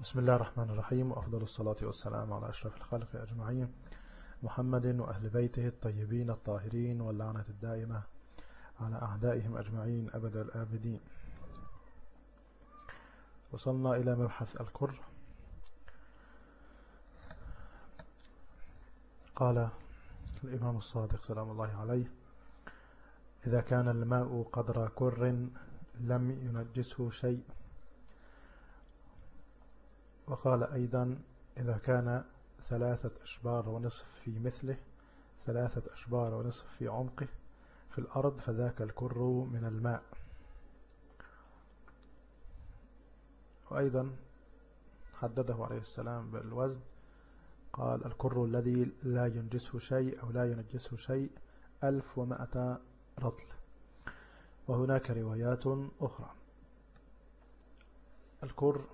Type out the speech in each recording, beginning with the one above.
بسم الله الرحمن الرحيم وأفضل الصلاة والسلام على أشرف الخلق أجمعين. محمد وأهل بيته الطيبين الطاهرين واللعنة الدائمة على أعدائهم أجمعين أبد الآبدين. وصلنا إلى مبحث الكر. قال الإمام الصادق سلام الله عليه إذا كان الماء قدر كر لم ينجسه شيء وقال أيضا إذا كان ثلاثة أشبار ونصف في مثله ثلاثة أشبار ونصف في عمقه في الأرض فذاك الكر من الماء. وأيضا حدده عليه السلام بالوزن قال الكر الذي لا ينجسه شيء أو لا ينجسه شيء ألف ومائة رطل. وهناك روايات أخرى. الكر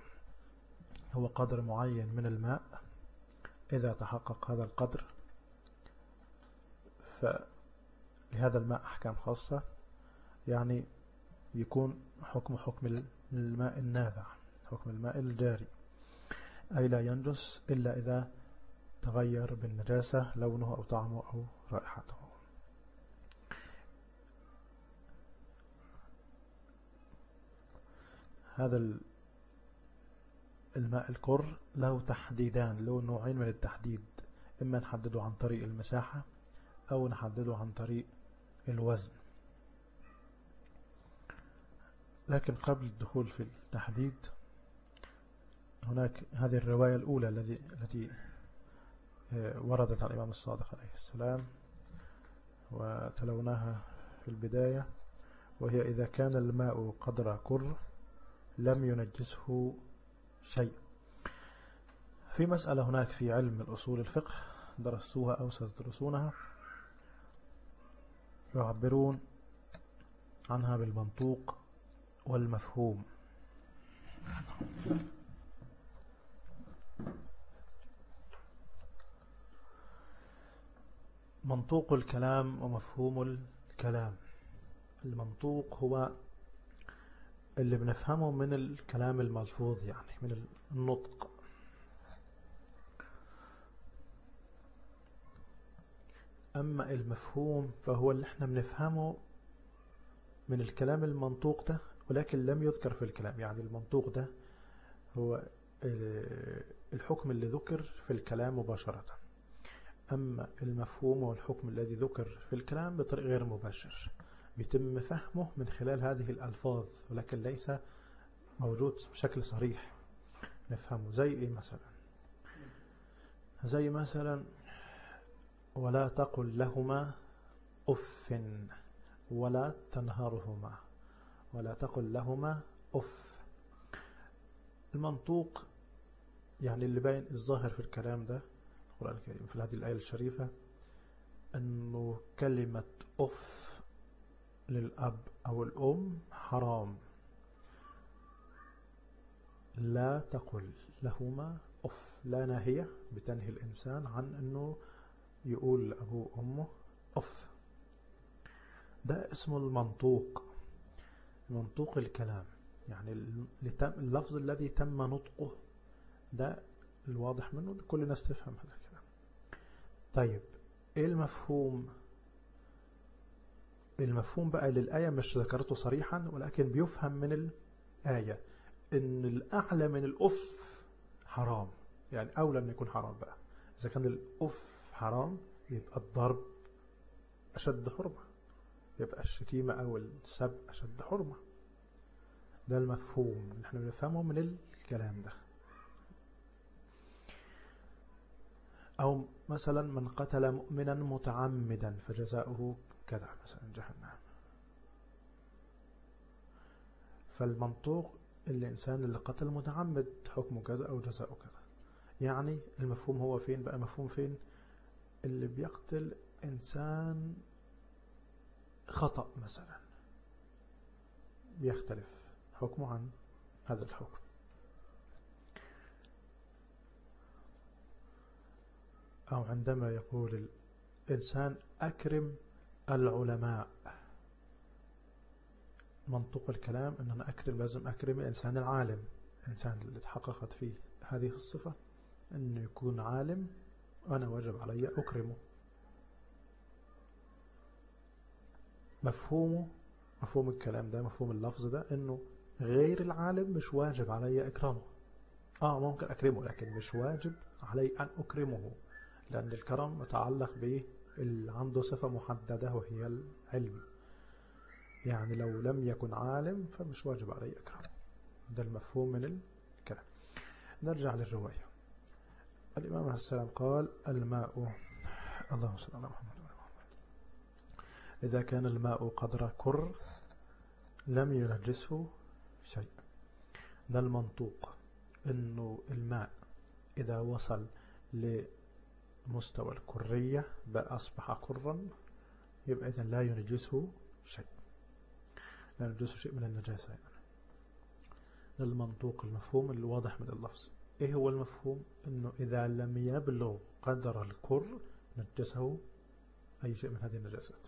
هو قدر معين من الماء. إذا تحقق هذا القدر فلهذا الماء أحكام خاصة يعني يكون حكم حكم الماء النابع حكم الماء الجاري. أي لا ينجس إلا إذا تغير بالنجاسة لونه أو طعمه أو رائحته. هذا الماء الكر له تحديدان له نوعين من التحديد إما نحدده عن طريق المساحة أو نحدده عن طريق الوزن. لكن قبل الدخول في التحديد هناك هذه الرواية الأولى التي آه، وردت عن الإمام الصادق عليه السلام وتلوناها في البداية وهي إذا كان الماء قدر كر لم ينجسه شيء. في مسألة هناك في علم الأصول الفقه درستوها أو ستدرسونها. يعبرون عنها بالمنطوق والمفهوم. منطوق الكلام ومفهوم الكلام. المنطوق هو اللي بنفهمه من الكلام الملفوظ يعني من النطق. أما المفهوم فهو اللي إحنا بنفهمه من الكلام المنطوق ده ولكن لم يذكر في الكلام. يعني المنطوق ده هو الحكم اللي ذكر في الكلام مباشرة. أما المفهوم والحكم الذي ذكر في الكلام بطريق غير مباشر بيتم فهمه من خلال هذه الألفاظ ولكن ليس موجود بشكل صريح. نفهمه زي إيه مثلا؟ زي مثلا ولا تقل لهما أف ولا تنهرهما ولا تقل لهما أف. المنطوق يعني اللي باين الظاهر في الكلام ده القرآن الكريم في هذه الآية الشريفة أنه كلمة أف للأب أو الأم حرام. لا تقل لهما أف لا ناهية بتنهي الإنسان عن أنه يقول لأبوه أمه أف. ده اسمه المنطوق منطوق الكلام. يعني اللفظ الذي تم نطقه ده الواضح منه كل الناس تفهم هذا الكلام. طيب إيه المفهوم المفهوم بقى للآية مش ذكرته صريحا ولكن بيفهم من الآية إن الأعلى من الأف حرام. يعني أولى أن يكون حرام بقى. إذا كان الأف حرام يبقى الضرب أشد حرمة. يبقى الشتيمة أو السب أشد حرمة. ده المفهوم اللي إحنا بنفهمه من الكلام ده. أو مثلا من قتل مؤمنا متعمدا فجزاؤه كذا مثلا جهنم. فالمنطوق الإنسان اللي قتل متعمد حكمه كذا أو جزاؤه كذا. يعني المفهوم هو فين؟ بقى مفهوم فين؟ اللي بيقتل إنسان خطأ مثلا. بيختلف حكمه عن هذا الحكم. أو عندما يقول الإنسان أكرم العلماء. منطق الكلام أن أنا أكرم لازم أكرم الإنسان العالم. الإنسان اللي تحققت فيه هذه الصفة أنه يكون عالم. أنا واجب علي أكرمه. مفهومه مفهوم الكلام ده مفهوم اللفظ ده أنه غير العالم مش واجب علي أكرمه. آه ممكن أكرمه لكن مش واجب علي أن أكرمه لأن الكرم متعلق به اللي عنده صفة محددة وهي العلم. يعني لو لم يكن عالم فمش واجب علي أكرمه ده المفهوم من الكلام. نرجع للرواية. الإمام عليه السلام قال الماء اللهم صل على محمد إذا كان الماء قدر كر لم ينجسه شيء ده المنطوق إنه الماء إذا وصل لمستوى الكرية بقى أصبح كرا يبقى اذا لا ينجسه شيء. لا ينجسه شيء من النجاسة يعني. ده المنطوق المفهوم اللي واضح من اللفظ. إيه هو المفهوم؟ إنه إذا لم يبلغ قدر الكر نجسه أي شيء من هذه النجاسات.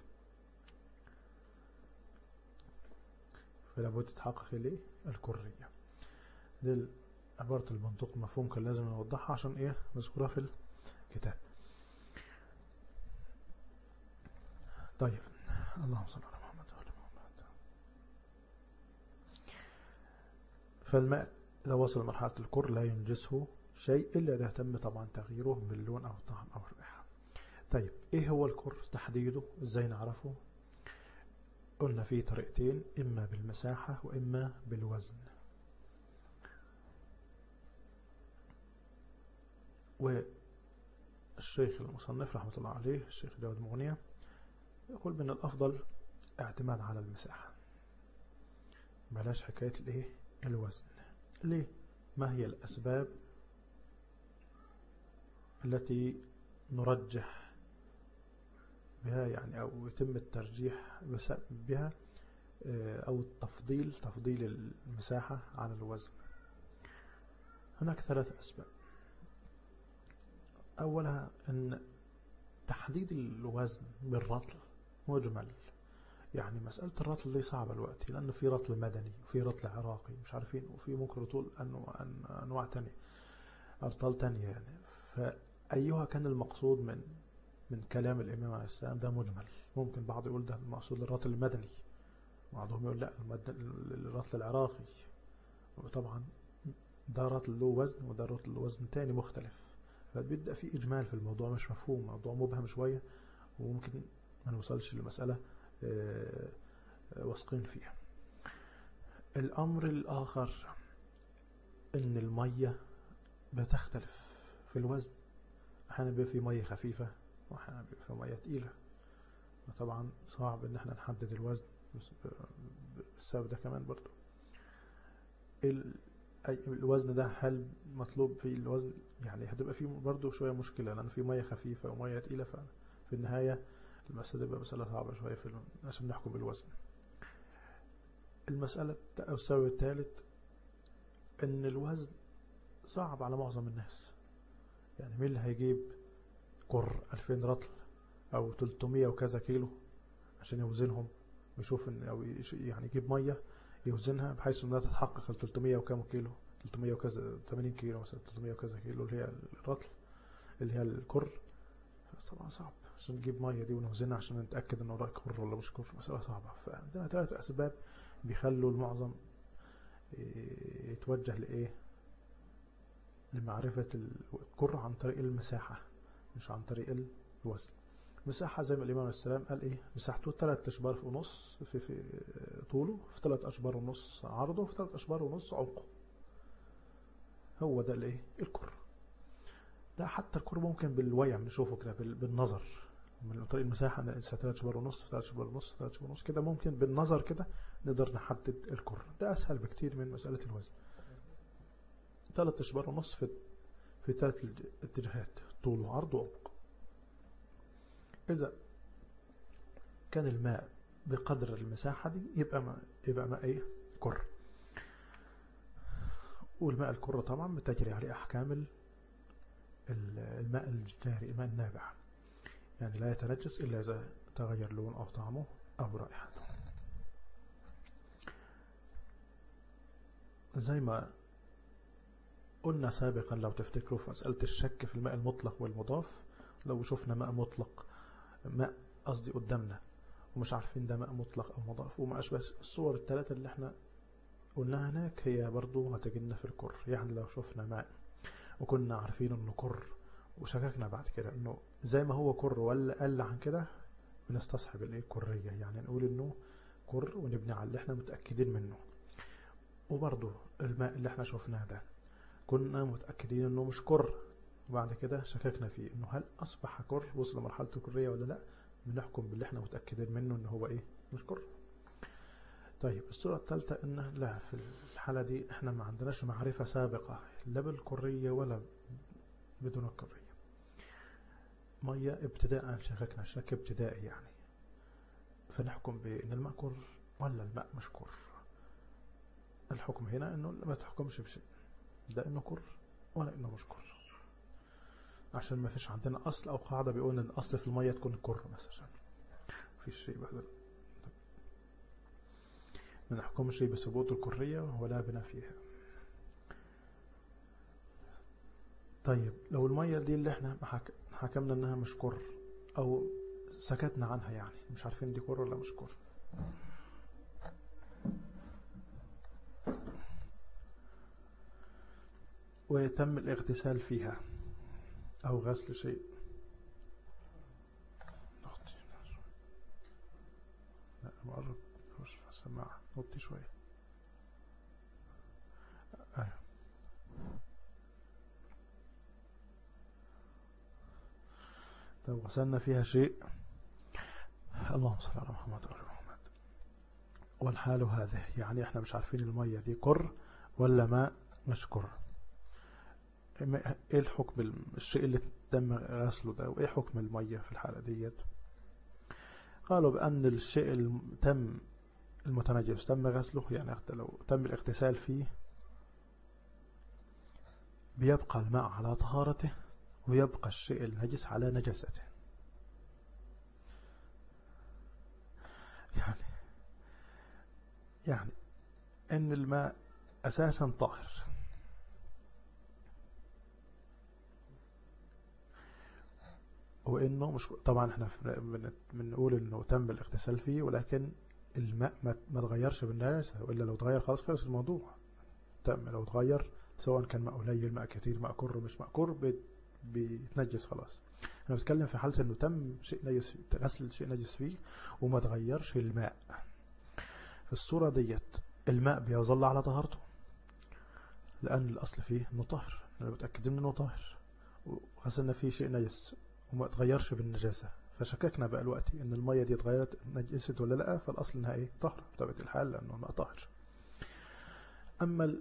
فلا بد تتحقق ليه الكرية. دي عبارة المنطوق المفهوم كان لازم نوضحها عشان إيه؟ مذكورة في الكتاب. طيب. اللهم صل على محمد وعلى محمد. فالماء إذا وصل مرحلة الكر لا ينجسه شيء إلا إذا تم طبعا تغييره باللون أو الطعم أو الريحة. طيب إيه هو الكر تحديده؟ إزاي نعرفه؟ قلنا فيه طريقتين إما بالمساحة وإما بالوزن. والشيخ المصنف رحمة الله عليه الشيخ داود مغنية يقول من الأفضل اعتماد على المساحة. بلاش حكاية الايه؟ الوزن. ليه؟ ما هي الأسباب التي نرجح بها يعني أو يتم الترجيح بها أو التفضيل تفضيل المساحة على الوزن. هناك ثلاث أسباب. أولها أن تحديد الوزن بالرطل مجمل. يعني مسألة الرطل دي صعبة الوقت لأنه في رطل مدني وفي رطل عراقي مش عارفين وفي ممكن رطول أنواع, تانية أرطال تانية يعني. فأيها كان المقصود من من كلام الإمام عليه السلام ده مجمل. ممكن بعض يقول ده المقصود الرطل المدني بعضهم يقول لا الرطل العراقي. وطبعا ده رطل له وزن وده رطل له وزن تاني مختلف. فبيبدأ في إجمال في الموضوع مش مفهوم موضوع مبهم شوية وممكن ما نوصلش لمسألة واثقين فيها. الأمر الآخر إن المية بتختلف في الوزن. أحيانا بيبقى في مية خفيفة وأحيانا بيبقى في مية تقيلة. وطبعا صعب إن إحنا نحدد الوزن بالسبب ده كمان برضو. الوزن ده هل مطلوب في الوزن؟ يعني هتبقى فيه برضو شوية مشكلة لأن في مية خفيفة ومية تقيلة ففي النهاية المسألة تبقى مسألة صعبة شوية في عشان نحكم بالوزن. المسألة أو السبب الثالث إن الوزن صعب على معظم الناس. يعني مين اللي هيجيب كر 2000 رطل أو 300 وكذا كيلو عشان يوزنهم؟ ويشوف إن أو يعني يجيب مية يوزنها بحيث إنها تتحقق ال 300 وكام كيلو؟ 300 وكذا 80 كيلو مثلا 300 وكذا كيلو اللي هي الرطل اللي هي الكر. طبعا صعب. عشان نجيب مية دي ونوزنها عشان نتأكد انه ده كر ولا مش كر مسألة صعبة. فعندنا ثلاث أسباب بيخلوا المعظم يتوجه لإيه؟ لمعرفة الكر عن طريق المساحة مش عن طريق الوزن. مساحة زي ما الإمام السلام قال إيه؟ مساحته ثلاث أشبار ونص في, في طوله في ثلاث أشبار ونص عرضه في ثلاث أشبار ونص عمقه. هو ده الإيه؟ الكر. ده حتى الكر ممكن بالويع نشوفه كده بالنظر. من طريق المساحة نقيسها ثلاث أشبار ونص ثلاث أشبار ونص ثلاث أشبار ونص كده ممكن بالنظر كده نقدر نحدد الكر ده أسهل بكتير من مسألة الوزن. ثلاث أشبار ونص في في ثلاث اتجاهات طول وعرض وعمق إذا كان الماء بقدر المساحة دي يبقى ماء يبقى ماء إيه؟ كر والماء الكر طبعا بتجري عليه أحكام الماء الجاري الماء النابع. يعني لا يتنجس إلا إذا تغير لون أو طعمه أو رائحته. زي ما قلنا سابقا لو تفتكروا في مسألة الشك في الماء المطلق والمضاف لو شفنا ماء مطلق ماء قصدي قدامنا ومش عارفين ده ماء مطلق أو مضاف وما أشبه الصور الثلاثة اللي إحنا قلناها هناك هي برضو هتجينا في الكر. يعني لو شفنا ماء وكنا عارفين إنه كر وشككنا بعد كده إنه زي ما هو كر ولا قل عن كده بنستصحب الإيه؟ الكرية يعني نقول إنه كر ونبني على اللي إحنا متأكدين منه. وبرضو الماء اللي إحنا شفناه ده كنا متأكدين إنه مش كر. وبعد كده شككنا فيه إنه هل أصبح كر؟ وصل لمرحلة الكرية ولا لأ؟ بنحكم باللي إحنا متأكدين منه إنه هو إيه؟ مش كر. طيب الصورة الثالثة إن لا في الحالة دي إحنا ما عندناش معرفة سابقة لا بالكرية ولا بدون الكرية. مية ابتداء شككنا شك ابتدائي يعني. فنحكم بان الماء كر ولا الماء مش كر الحكم هنا إنه ما تحكمش بشيء ده إنه كر ولا إنه مش كر عشان ما فيش عندنا أصل أو قاعدة بيقول إن الأصل في المية تكون كر مثلا. مفيش شيء بهذا ما نحكمش بثبوت الكرية ولا بنفيها طيب لو المية دي اللي إحنا حكمنا إنها مش كر أو سكتنا عنها يعني مش عارفين دي كر ولا مش كر. ويتم الاغتسال فيها أو غسل شيء. لا مقرب مش شوية. أيوه. طيب غسلنا فيها شيء. اللهم صل على محمد وعلى محمد. والحال هذه يعني إحنا مش عارفين المية دي كر ولا ماء مش كر إيه الحكم الشيء اللي تم غسله ده؟ وإيه حكم المية في الحالة ديت؟ قالوا بأن الشيء اللي تم المتنجس تم غسله يعني لو تم الاغتسال فيه بيبقى الماء على طهارته. ويبقى الشيء النجس على نجسته. يعني يعني إن الماء أساسا طاهر. وإنه مش طبعا إحنا بنقول إنه تم الاغتسال فيه ولكن الماء ما تغيرش بالنجاسة وإلا لو تغير خلاص خلص الموضوع. تم لو تغير سواء كان ماء قليل ماء كثير ماء كر مش ماء كر بيتنجس خلاص. أنا بتكلم في حالة إنه تم شيء نجس غسل شيء نجس فيه وما تغيرش الماء. في الصورة ديت الماء بيظل على طهارته لأن الأصل فيه إنه طاهر. أنا متأكد إنه طاهر. وغسلنا فيه شيء نجس وما تغيرش بالنجاسة. فشككنا بقى الوقت إن المية دي اتغيرت نجست ولا لأ فالأصل إنها إيه؟ طهر بطبيعة الحال لأنه الماء طاهر. أما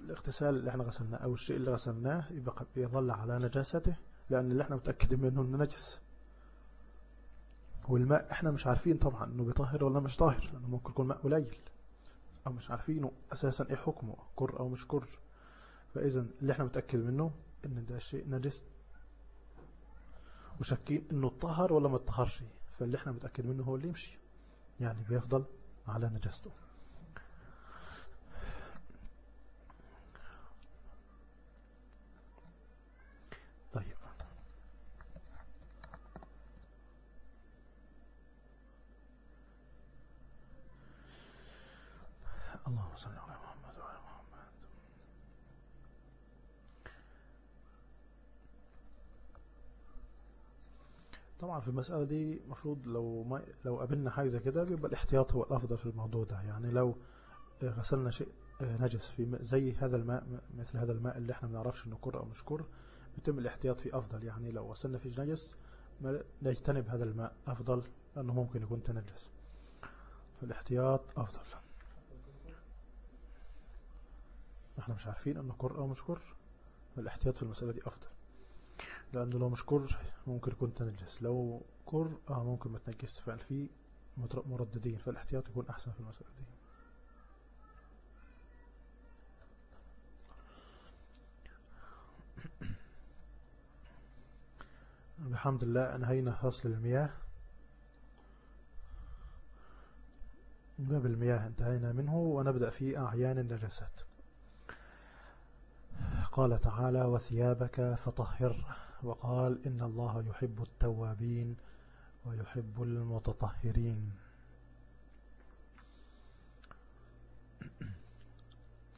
الاغتسال اللي إحنا غسلناه أو الشيء اللي غسلناه يبقى بيظل على نجاسته لأن اللي إحنا متأكدين منه إنه نجس. والماء إحنا مش عارفين طبعا إنه بيطهر ولا مش طاهر لأنه ممكن يكون ماء قليل. أو مش عارفينه أساسا إيه حكمه كر أو مش كر. فاذا اللي إحنا متأكد منه إن ده شيء نجس. وشاكين إنه اتطهر ولا ما اتطهرش. فاللي إحنا متأكد منه هو اللي يمشي. يعني بيفضل على نجاسته طيب اللهم صل على محمد وعلى محمد طبعا في المسألة دي مفروض لو ما لو قابلنا حاجة زي كده بيبقى الاحتياط هو الأفضل في الموضوع ده. يعني لو غسلنا شيء نجس في زي هذا الماء مثل هذا الماء اللي إحنا ما نعرفش إنه كر أو مش كر بيتم الاحتياط فيه أفضل. يعني لو غسلنا فيه نجس نجتنب هذا الماء أفضل لأنه ممكن يكون تنجس. فالاحتياط أفضل. إحنا مش عارفين أنه كر أو مش كر الاحتياط في المسألة دي أفضل. لأنه لو مش كر ممكن يكون تنجس لو كر آه ممكن ما تنجس. فالفي مرددين فالاحتياط يكون أحسن في المسألة دي. بحمد الله أنهينا فصل المياه. باب المياه انتهينا منه ونبدأ في أعيان النجاسات. قال تعالى وثيابك فطهر. وقال إن الله يحب التوابين ويحب المتطهرين.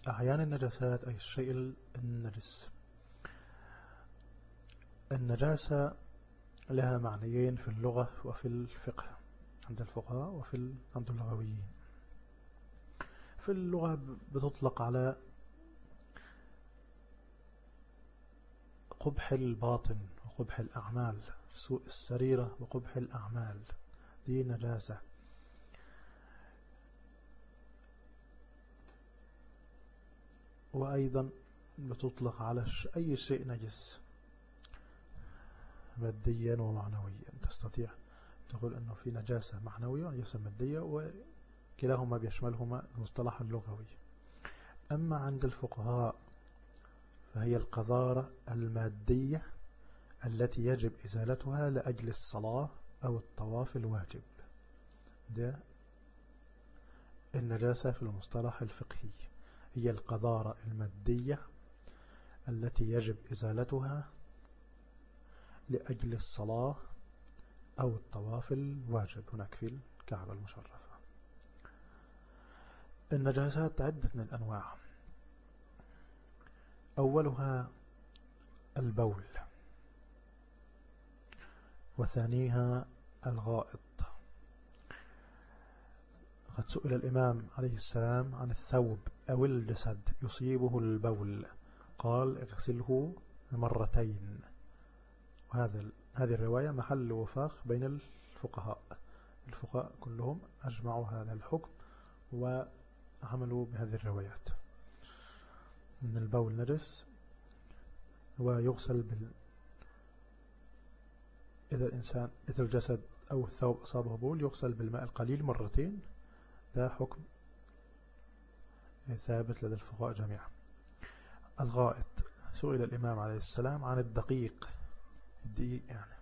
أحيان النجاسات أي الشيء النجس. النجاسة لها معنيين في اللغة وفي الفقه عند الفقهاء وفي عند اللغويين. في اللغة بتطلق على قبح الباطن وقبح الأعمال سوء السريرة وقبح الأعمال. دي نجاسة. وأيضا بتطلق على أي شيء نجس. ماديا ومعنويا. تستطيع تقول أنه في نجاسة معنوية ونجاسة مادية وكلاهما بيشملهما المصطلح اللغوي أما عند الفقهاء فهي القذارة المادية التي يجب إزالتها لأجل الصلاة أو الطواف الواجب. ده النجاسة في المصطلح الفقهي. هي القذارة المادية التي يجب إزالتها لأجل الصلاة أو الطواف الواجب. هناك في الكعبة المشرفة. النجاسات عدة من الأنواع. أولها البول وثانيها الغائط. قد سئل الإمام عليه السلام عن الثوب أو الجسد يصيبه البول. قال اغسله مرتين. وهذا هذه الرواية محل وفاق بين الفقهاء. الفقهاء كلهم أجمعوا هذا الحكم وعملوا بهذه الروايات. من البول نجس ويغسل بال إذا الإنسان إذا الجسد أو الثوب أصابه بول يغسل بالماء القليل مرتين. ده حكم ثابت لدى الفقهاء جميعا. الغائط. سئل الإمام عليه السلام عن الدقيق. الدقيق يعني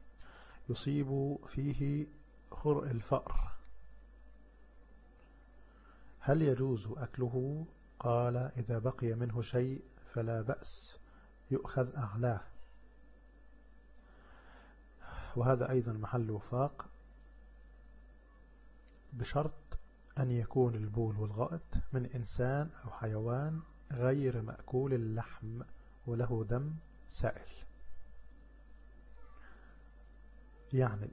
يصيب فيه خرء الفأر. هل يجوز أكله قال إذا بقي منه شيء فلا بأس يؤخذ أعلاه. وهذا أيضا محل وفاق بشرط أن يكون البول والغائط من إنسان أو حيوان غير مأكول اللحم وله دم سائل. يعني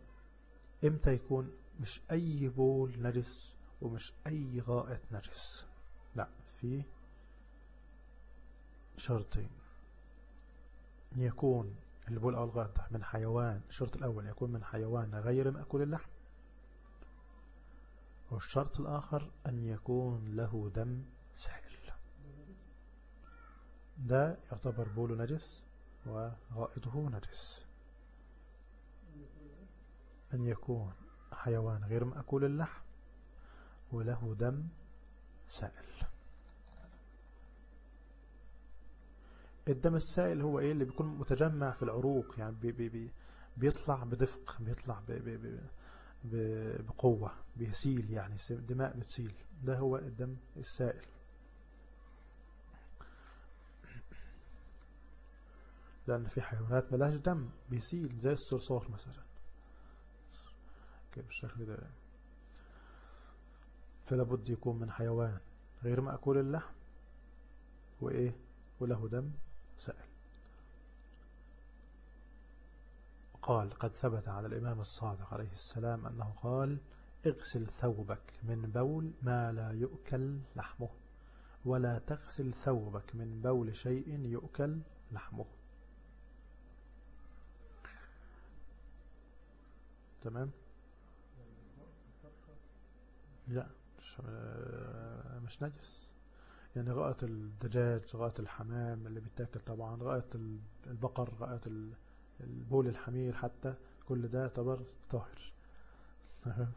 إمتى يكون مش أي بول نجس ومش أي غائط نجس؟ لا. في شرطين. يكون البول أو الغائط من حيوان الشرط الأول يكون من حيوان غير مأكول اللحم. والشرط الآخر أن يكون له دم سائل ده يعتبر بول نجس وغائطه نجس. أن يكون حيوان غير مأكول اللحم وله دم سائل. الدم السائل هو إيه اللي بيكون متجمع في العروق يعني بي بي بي بيطلع بدفق بيطلع بي بي بي بقوة بيسيل يعني دماء بتسيل. ده هو الدم السائل. لأن في حيوانات ملاش دم بيسيل زي الصرصور مثلا. كيف بالشكل ده؟ فلا بد يكون من حيوان غير مأكول اللحم وإيه؟ وله دم سائل قال قد ثبت على الإمام الصادق عليه السلام أنه قال اغسل ثوبك من بول ما لا يؤكل لحمه ولا تغسل ثوبك من بول شيء يؤكل لحمه. تمام؟ لا مش, نجس. يعني غائط الدجاج غائط الحمام اللي بيتاكل طبعا غائط البقر غائط البول الحمير حتى كل ده يعتبر طاهر.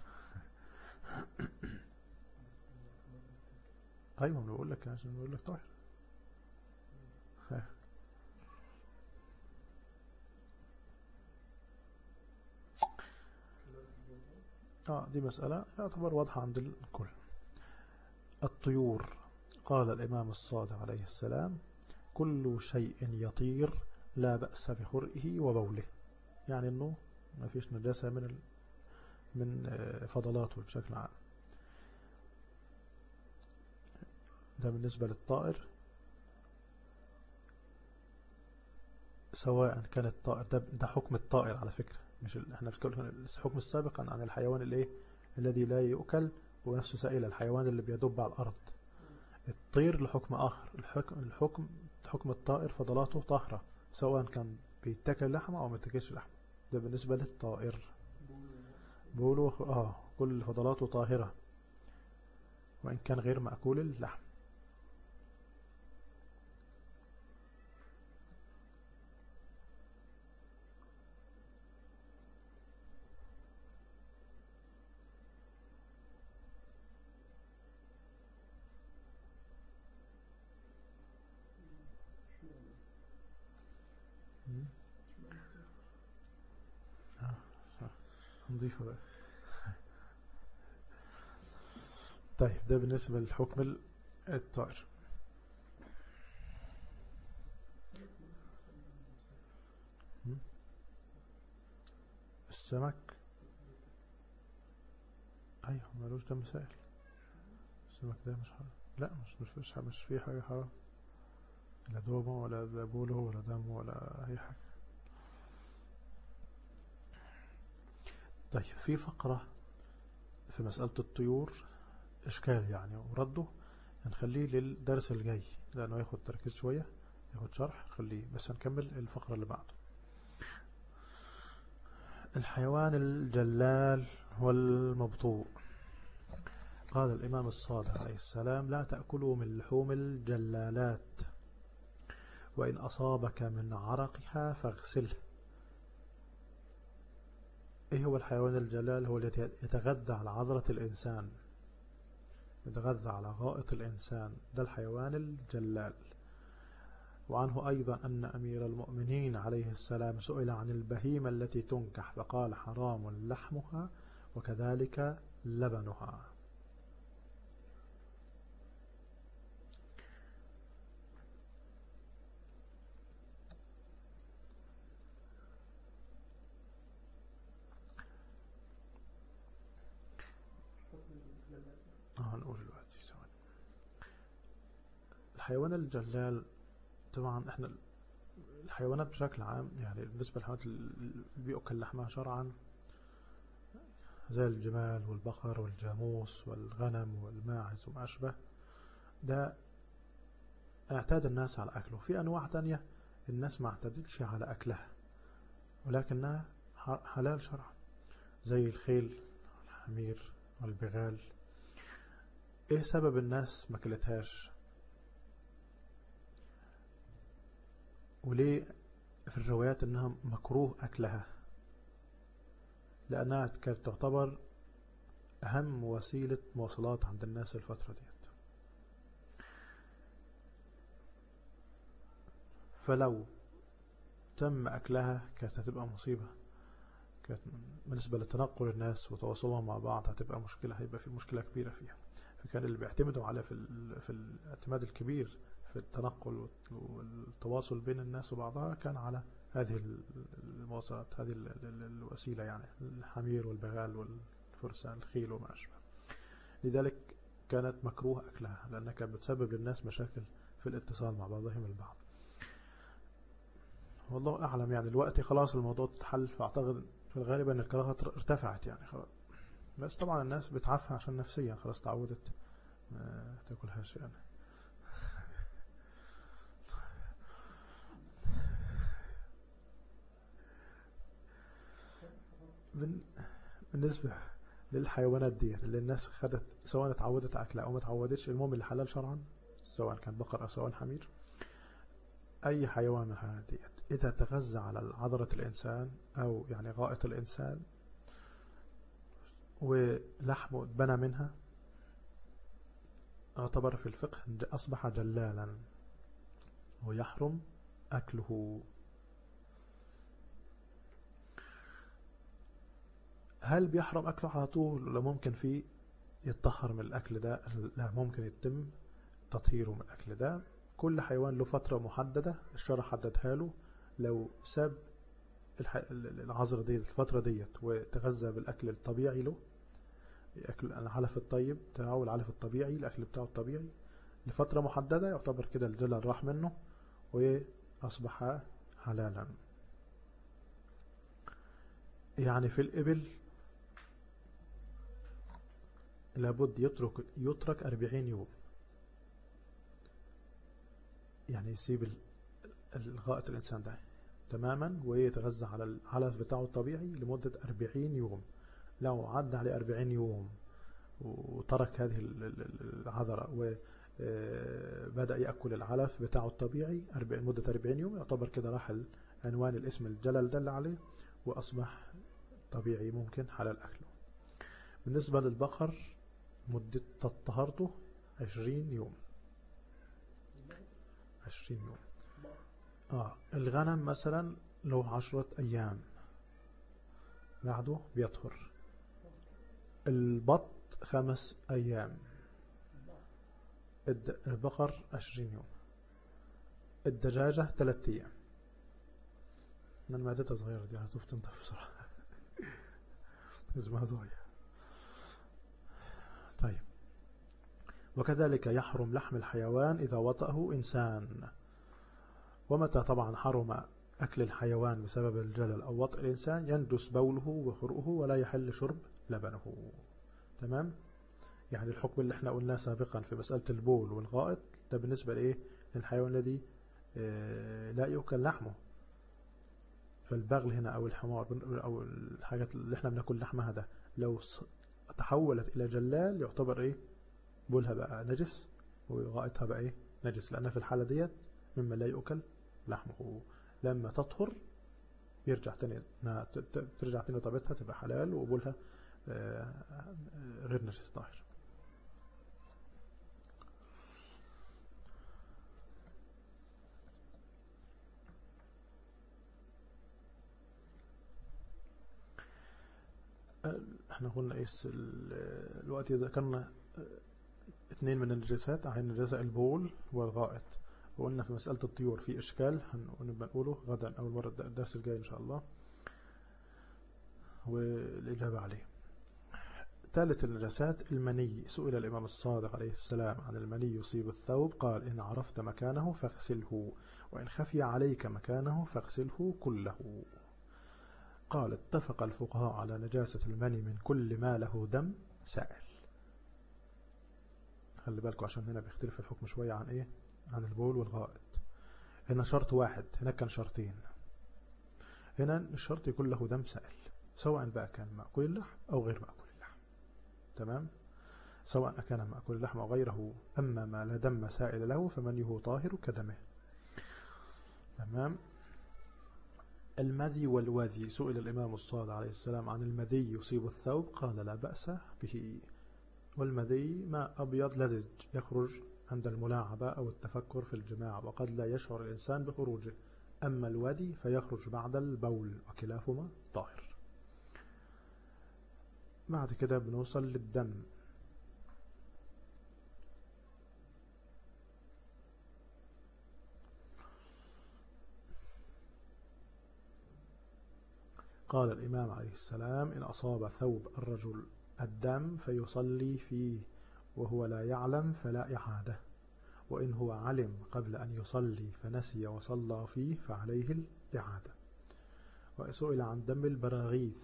أيوه أنا بقول لك عشان بقول لك طاهر. آه دي مسألة يعتبر واضحة عند الكل. الطيور قال الإمام الصادق عليه السلام كل شيء يطير لا بأس بخرئه وبوله. يعني أنه ما فيش نجاسة من ال... من آه، فضلاته بشكل عام. ده بالنسبة للطائر. سواء كان الطائر ده, ده حكم الطائر على فكرة. مش ال... إحنا بنتكلم الحكم السابق عن الحيوان الايه الذي لا يؤكل ونفسه سائل الحيوان اللي بيدب على الأرض. الطير لحكم آخر. الحكم, الحكم حكم الطائر فضلاته طاهرة. سواء كان بيتكل لحمة أو ما بيتكلش لحمة. ده بالنسبة للطائر. بولو آه كل فضلاته طاهرة. وإن كان غير مأكول اللحم. نضيفه بقى. طيب ده بالنسبة للحكم الطائر. السمك؟ أيوه ملوش دم سائل. السمك ده مش حرام. لا مش مش مش, مش فيه حاجة حرام. لا دوبه ولا ذابوله ولا دم ولا أي حاجة. طيب في فقرة في مسألة الطيور إشكال يعني ورده هنخليه للدرس الجاي لأنه ياخد تركيز شوية ياخد شرح خليه بس هنكمل الفقرة اللي بعده. الحيوان الجلال والمبطوء قال الإمام الصادق عليه السلام لا تأكلوا من لحوم الجلالات وإن أصابك من عرقها فاغسله. إيه هو الحيوان الجلال؟ هو الذي يتغذى على عذرة الإنسان. يتغذى على غائط الإنسان. ده الحيوان الجلال. وعنه أيضا أن أمير المؤمنين عليه السلام سئل عن البهيمة التي تنكح فقال حرام لحمها وكذلك لبنها. الحيوان الجلال طبعا إحنا الحيوانات بشكل عام يعني بالنسبة للحيوانات اللي بيأكل لحمها شرعا زي الجمال والبقر والجاموس والغنم والماعز وما أشبه ده اعتاد الناس على أكله. في أنواع تانية الناس ما اعتادتش على أكلها ولكنها حلال شرعا زي الخيل والحمير والبغال. إيه سبب الناس ما كلتهاش وليه في الروايات إنها مكروه أكلها؟ لأنها كانت تعتبر أهم وسيلة مواصلات عند الناس الفترة ديت. فلو تم أكلها كانت هتبقى مصيبة. كانت بالنسبة لتنقل الناس وتواصلهم مع بعض هتبقى مشكلة هيبقى في مشكلة كبيرة فيها. فكان اللي بيعتمدوا على في, في الاعتماد الكبير في التنقل والتواصل بين الناس وبعضها كان على هذه المواصلات هذه الوسيلة يعني الحمير والبغال والفرسان الخيل وما أشبه. لذلك كانت مكروه أكلها لأنها كانت بتسبب للناس مشاكل في الاتصال مع بعضهم البعض. والله أعلم يعني الوقت خلاص الموضوع تتحل فأعتقد في الغالب أن الكراهة ارتفعت يعني خلاص. بس طبعا الناس بتعفها عشان نفسيا خلاص تعودت ما تاكلهاش يعني. بالنسبة للحيوانات دي اللي الناس خدت سواء اتعودت أكلها أو ما اتعودتش المهم اللي حلال شرعا سواء كان بقر أو سواء حمير أي حيوان من الحيوانات دي إذا تغذى على عضلة الإنسان أو يعني غائط الإنسان ولحمه اتبنى منها اعتبر في الفقه أصبح جلالا ويحرم أكله. هل بيحرم أكله على طول ولا ممكن في يتطهر من الأكل ده؟ لا ممكن يتم تطهيره من الأكل ده. كل حيوان له فترة محددة الشرع حددها له. لو ساب العذرة دي الفترة ديت وتغذى بالأكل الطبيعي له أكل العلف الطيب بتاعه العلف الطبيعي الأكل بتاعه الطبيعي لفترة محددة يعتبر كده الجلل راح منه وأصبح حلالا. يعني في الإبل لابد يترك يترك أربعين يوم. يعني يسيب الغائط الإنسان ده تماما ويتغذى على العلف بتاعه الطبيعي لمدة أربعين يوم. لو عدى عليه أربعين يوم وترك هذه العذرة وبدأ يأكل العلف بتاعه الطبيعي مدة 40 يوم يعتبر كده راح عنوان الاسم الجلل دل عليه وأصبح طبيعي ممكن حلال أكله. بالنسبة للبقر مدة طهارته 20 يوم. 20 يوم. آه الغنم مثلا له عشرة أيام. بعده بيطهر. البط خمس أيام. البقر عشرين يوم. الدجاجة ثلاثة أيام. من معدتها صغيرة دي هتوف تنطف بسرعة اسمها صغير. طيب. وكذلك يحرم لحم الحيوان إذا وطأه إنسان. ومتى طبعا حرم أكل الحيوان بسبب الجلل أو وطئ الإنسان؟ ينجس بوله وخرؤه ولا يحل شرب لبنه. تمام؟ يعني الحكم اللي إحنا قلناه سابقا في مسألة البول والغائط ده بالنسبة لإيه؟ للحيوان الذي آه، لا يؤكل لحمه. فالبغل هنا أو الحمار أو الحاجات اللي إحنا بناكل لحمها ده لو تحولت إلى جلال يعتبر إيه؟ بولها بقى نجس وغائطها بقى إيه؟ نجس. لأنها في الحالة ديت مما لا يؤكل لحمه. لما تطهر يرجع تاني ترجع تاني طبيعتها تبقى حلال وبولها آه، غير نجس طاهر. إحنا قلنا إيه الوقت ذكرنا اثنين من النجاسات عين النجاسة البول والغائط. وقلنا في مسألة الطيور في إشكال هنبقى نقوله غدا أول مرة الدرس الجاي إن شاء الله. والإجابة عليه. ثالث النجاسات المني. سئل الإمام الصادق عليه السلام عن المني يصيب الثوب قال إن عرفت مكانه فاغسله وإن خفي عليك مكانه فاغسله كله. قال اتفق الفقهاء على نجاسة المني من كل ما له دم سائل. خلي بالكم عشان هنا بيختلف الحكم شوية عن إيه؟ عن البول والغائط. هنا شرط واحد هناك كان شرطين. هنا الشرط يكون له دم سائل سواء بقى كان مأكول اللحم أو غير مأكول اللحم. تمام؟ سواء كان مأكول اللحم أو غيره أما ما لا دم سائل له فمنيه طاهر كدمه. تمام؟ المذي والوذي سئل الإمام الصادق عليه السلام عن المذي يصيب الثوب قال لا بأس به. والمذي ماء أبيض لزج يخرج عند الملاعبة أو التفكر في الجماع وقد لا يشعر الإنسان بخروجه. أما الودي فيخرج بعد البول وكلاهما طاهر. بعد كده بنوصل للدم. قال الإمام عليه السلام إن أصاب ثوب الرجل الدم فيصلي فيه وهو لا يعلم فلا إعادة وإن هو علم قبل أن يصلي فنسي وصلى فيه فعليه الإعادة. وسئل عن دم البراغيث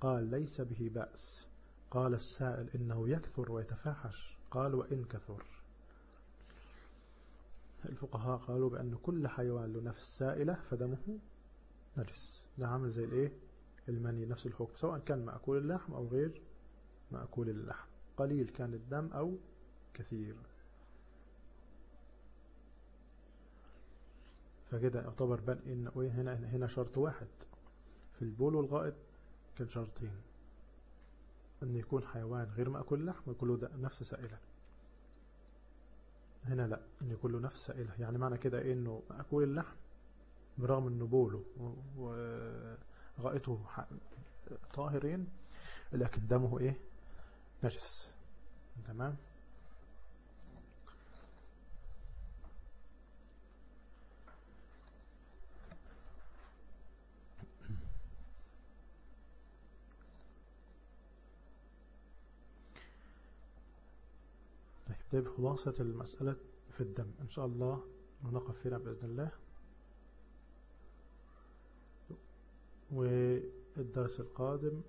قال ليس به بأس. قال السائل إنه يكثر ويتفاحش قال وإن كثر. الفقهاء قالوا بأن كل حيوان له نفس سائلة فدمه نجس. عامل زي الإيه؟ المني نفس الحكم سواء كان مأكول اللحم أو غير مأكول اللحم. قليل كان الدم أو كثير. فكده يعتبر بن إن هنا هنا شرط واحد. في البول والغائط كان شرطين. أن يكون حيوان غير مأكول اللحم ويكون له نفس سائلة. هنا لا أن يكون له نفس سائلة. يعني معنى كده إنه مأكول اللحم برغم أنه بوله. رأيته طاهرين لكن دمه إيه؟ نجس. تمام؟ طيب،, طيب خلاصة المسألة في الدم. إن شاء الله نقف هنا بإذن الله. والدرس القادم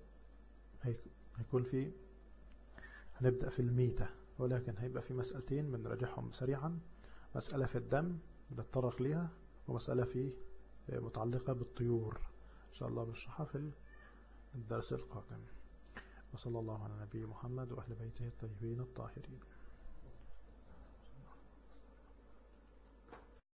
هيكون فيه هنبدأ في الميتة ولكن هيبقى في مسألتين بنراجعهم سريعا. مسألة في الدم نتطرق ليها ومسألة في متعلقة بالطيور. إن شاء الله بنشرحها في الدرس القادم. وصلى الله على نبي محمد وأهل بيته الطيبين الطاهرين.